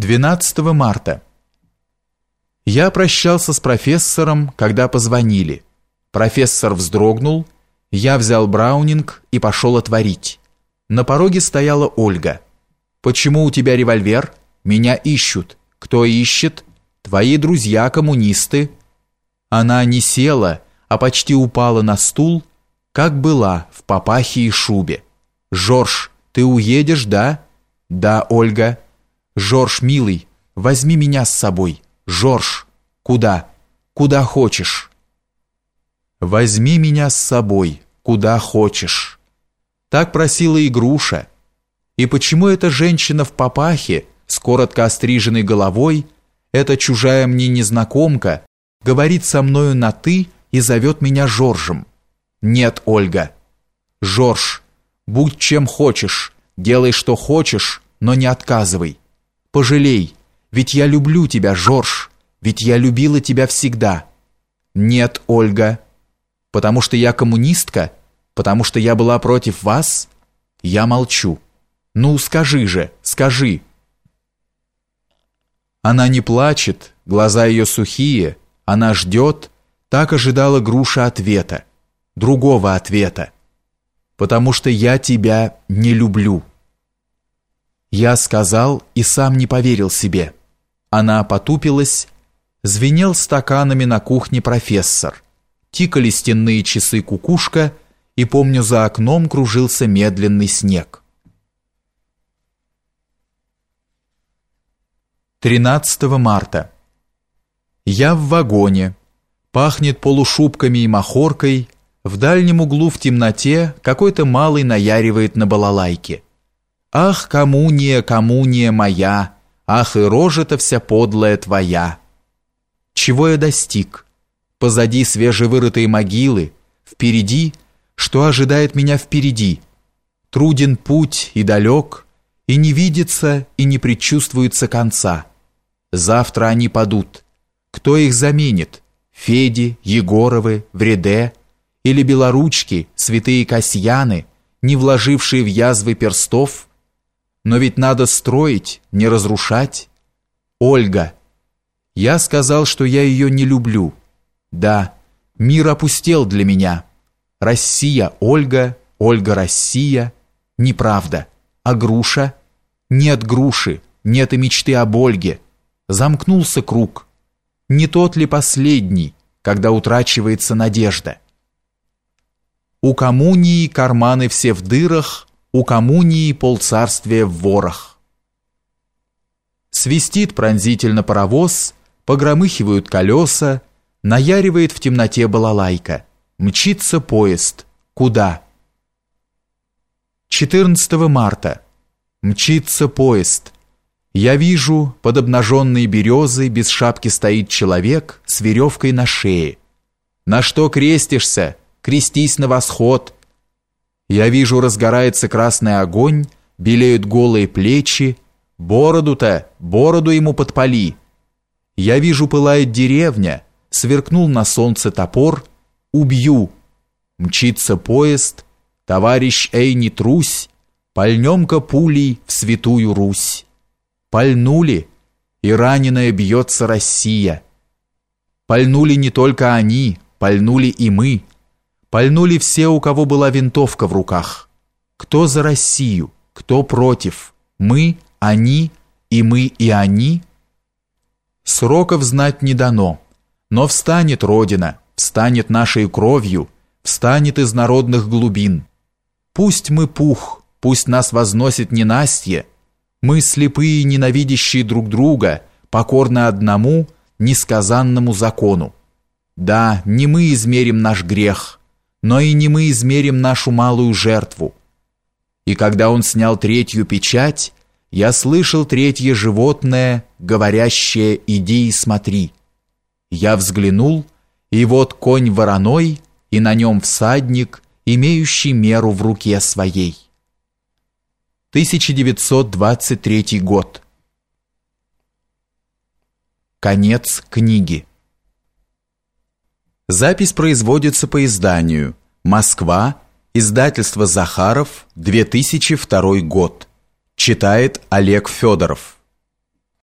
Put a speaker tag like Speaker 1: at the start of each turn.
Speaker 1: 12 марта. Я прощался с профессором, когда позвонили. Профессор вздрогнул, я взял браунинг и пошел отворить. На пороге стояла Ольга. «Почему у тебя револьвер? Меня ищут. Кто ищет? Твои друзья-коммунисты». Она не села, а почти упала на стул, как была в папахе и шубе. «Жорж, ты уедешь, да?» «Да, Ольга». «Жорж, милый, возьми меня с собой. Жорж, куда? Куда хочешь?» «Возьми меня с собой, куда хочешь». Так просила и Груша. И почему эта женщина в папахе с коротко остриженной головой, эта чужая мне незнакомка, говорит со мною на «ты» и зовет меня Жоржем? Нет, Ольга. Жорж, будь чем хочешь, делай что хочешь, но не отказывай. Пожалей, ведь я люблю тебя, Жорж, ведь я любила тебя всегда. Нет, Ольга, потому что я коммунистка, потому что я была против вас, я молчу. Ну, скажи же, скажи. Она не плачет, глаза ее сухие, она ждет, так ожидала груша ответа, другого ответа. Потому что я тебя не люблю. Я сказал и сам не поверил себе. Она потупилась, звенел стаканами на кухне профессор. Тикали стенные часы кукушка, и, помню, за окном кружился медленный снег. 13 марта. Я в вагоне. Пахнет полушубками и махоркой. В дальнем углу в темноте какой-то малый наяривает на балалайке. Ах, коммуния, коммуния моя, ах, и рожа-то вся подлая твоя. Чего я достиг? Позади свежевырытые могилы, впереди, что ожидает меня впереди? Труден путь и далек, и не видится, и не предчувствуется конца. Завтра они падут. Кто их заменит? Феди, Егоровы, Вреде или белоручки, святые Касьяны, не вложившие в язвы перстов, но ведь надо строить, не разрушать. Ольга. Я сказал, что я ее не люблю. Да, мир опустел для меня. Россия, Ольга, Ольга, Россия. Неправда. А груша? Нет груши, нет и мечты об Ольге. Замкнулся круг. Не тот ли последний, когда утрачивается надежда? У коммунии карманы все в дырах, у коммунии полцарствия в ворах. Свистит пронзительно паровоз, погромыхивают колеса, наяривает в темноте балалайка. Мчится поезд. Куда? 14 марта. Мчится поезд. Я вижу, под обнаженной березой без шапки стоит человек с веревкой на шее. На что крестишься? Крестись на восход. Я вижу, разгорается красный огонь, белеют голые плечи. Бороду-то, бороду ему подпали. Я вижу, пылает деревня, сверкнул на солнце топор. Убью. Мчится поезд. Товарищ, эй, не трусь, пальнем-ка пулей в святую Русь. Пальнули, и раненая бьется Россия. Пальнули не только они, пальнули и мы. Пальнули все, у кого была винтовка в руках. Кто за Россию, кто против? Мы, они, и мы, и они? Сроков знать не дано, но встанет Родина, встанет нашей кровью, встанет из народных глубин. Пусть мы пух, пусть нас возносит ненастье, мы слепые, ненавидящие друг друга, покорны одному, несказанному закону. Да, не мы измерим наш грех – но и не мы измерим нашу малую жертву. И когда он снял третью печать, я слышал третье животное, говорящее «иди и смотри». Я взглянул, и вот конь вороной, и на нем всадник, имеющий меру в руке своей. 1923 год. Конец книги. Запись производится по изданию Москва, издательство Захаров, 2002 год. Читает Олег Федоров.